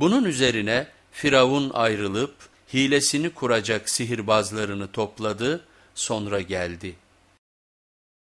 Bunun üzerine Firavun ayrılıp hilesini kuracak sihirbazlarını topladı sonra geldi.''